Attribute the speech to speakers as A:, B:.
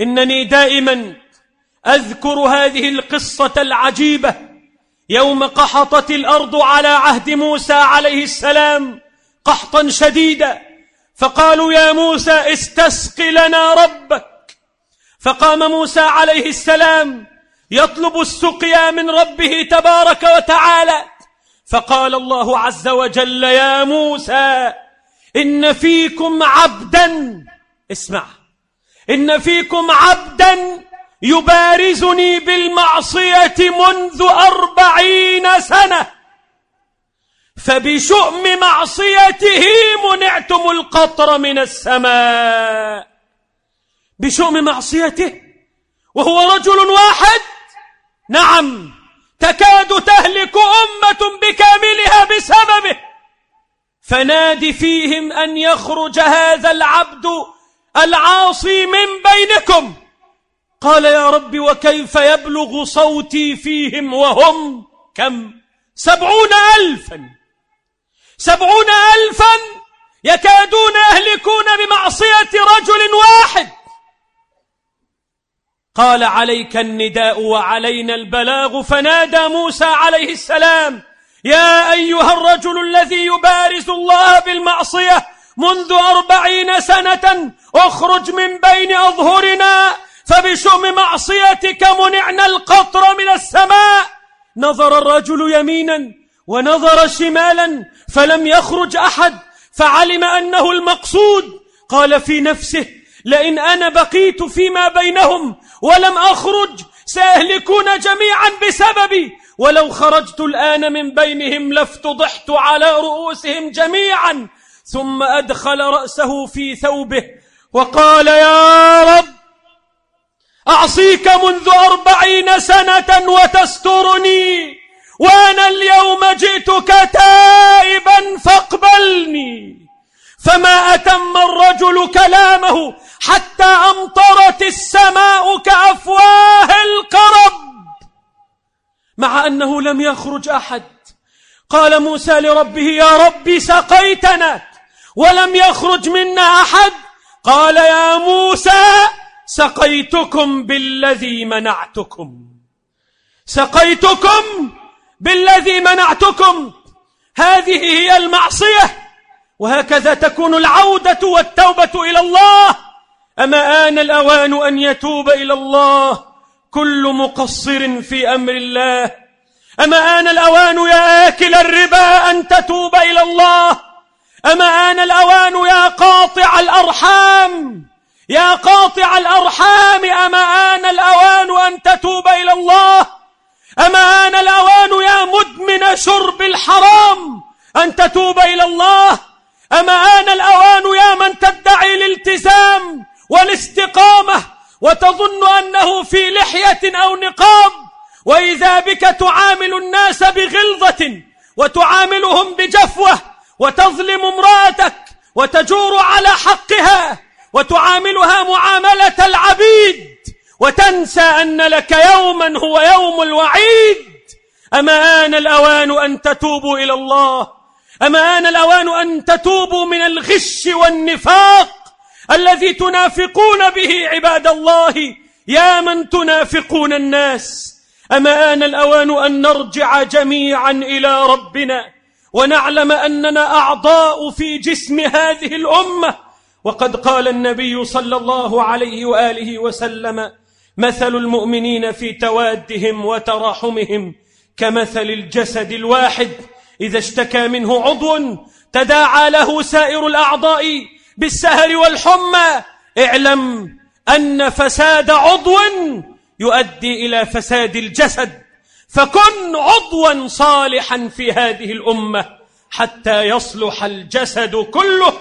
A: إنني دائما أذكر هذه القصة العجيبة يوم قحطت الأرض على عهد موسى عليه السلام قحطا شديدا. فقالوا يا موسى استسق لنا ربك. فقام موسى عليه السلام يطلب السقيا من ربه تبارك وتعالى. فقال الله عز وجل يا موسى إن فيكم عبدا. اسمع. إن فيكم عبدا يبارزني بالمعصية منذ أربعين سنة. فبشؤم معصيته منعتم القطر من السماء. بشؤم معصيته وهو رجل واحد. نعم تكاد تهلك أمة بكاملها بسببه. فناد فيهم أن يخرج هذا العبد العاصي من بينكم. قال يا رب وكيف يبلغ صوتي فيهم وهم كم؟ سبعون ألفا. سبعون ألفا يكادون يهلكون بمعصية رجل واحد. قال عليك النداء وعلينا البلاغ. فنادى موسى عليه السلام. يا أيها الرجل الذي يبارز الله بالمعصية منذ أربعين سنة اخرج من بين أظهرنا فبشؤم معصيتك منعنا القطر من السماء. نظر الرجل يمينا ونظر شمالا فلم يخرج أحد فعلم أنه المقصود. قال في نفسه لئن أنا بقيت فيما بينهم ولم أخرج سيهلكون جميعا بسببي. ولو خرجت الآن من بينهم لافتضحت على رؤوسهم جميعا. ثم أدخل رأسه في ثوبه وقال يا رب أعصيك منذ أربعين سنة وتسترني وأنا اليوم جئتك تائبا فاقبلني. فما أتم الرجل كلامه حتى أمطرت السماء كأفواه القرب مع أنه لم يخرج أحد. قال موسى لربه يا رب سقيتنا ولم يخرج منا أحد. قال يا موسى سقيتكم بالذي منعتكم. سقيتكم بالذي منعتكم. هذه هي المعصية وهكذا تكون العودة والتوبة إلى الله. أما آن الأوان أن يتوب إلى الله كل مقصر في أمر الله. أما آن الأوان يا آكل الربا أن تتوب إلى الله. أما آن الأوان يا قاطع الأرحام؟ يا قاطع الأرحام أما آن الأوان أن تتوب إلى الله؟ أما آن الأوان يا مدمن شرب الحرام أن تتوب إلى الله؟ أما آن الأوان يا من تدعي الالتزام والاستقامة وتظن أنه في لحية أو نقاب؟ وإذا بك تعامل الناس بغلظة وتعاملهم بجفوة وتظلم امرأتك وتجور على حقها وتعاملها معاملة العبيد وتنسى أن لك يوما هو يوم الوعيد. أما آن الأوان أن تتوبوا إلى الله؟ أما آن الأوان أن تتوبوا من الغش والنفاق الذي تنافقون به عباد الله؟ يا من تنافقون الناس. أما آن الأوان أن نرجع جميعا إلى ربنا؟ ونعلم أننا أعضاء في جسم هذه الأمة. وقد قال النبي صلى الله عليه وآله وسلم مثل المؤمنين في توادهم وتراحمهم كمثل الجسد الواحد. إذا اشتكى منه عضو تداعى له سائر الأعضاء بالسهر والحمى. اعلم أن فساد عضو يؤدي إلى فساد الجسد. فكن عضوا صالحا في هذه الأمة حتى يصلح الجسد كله.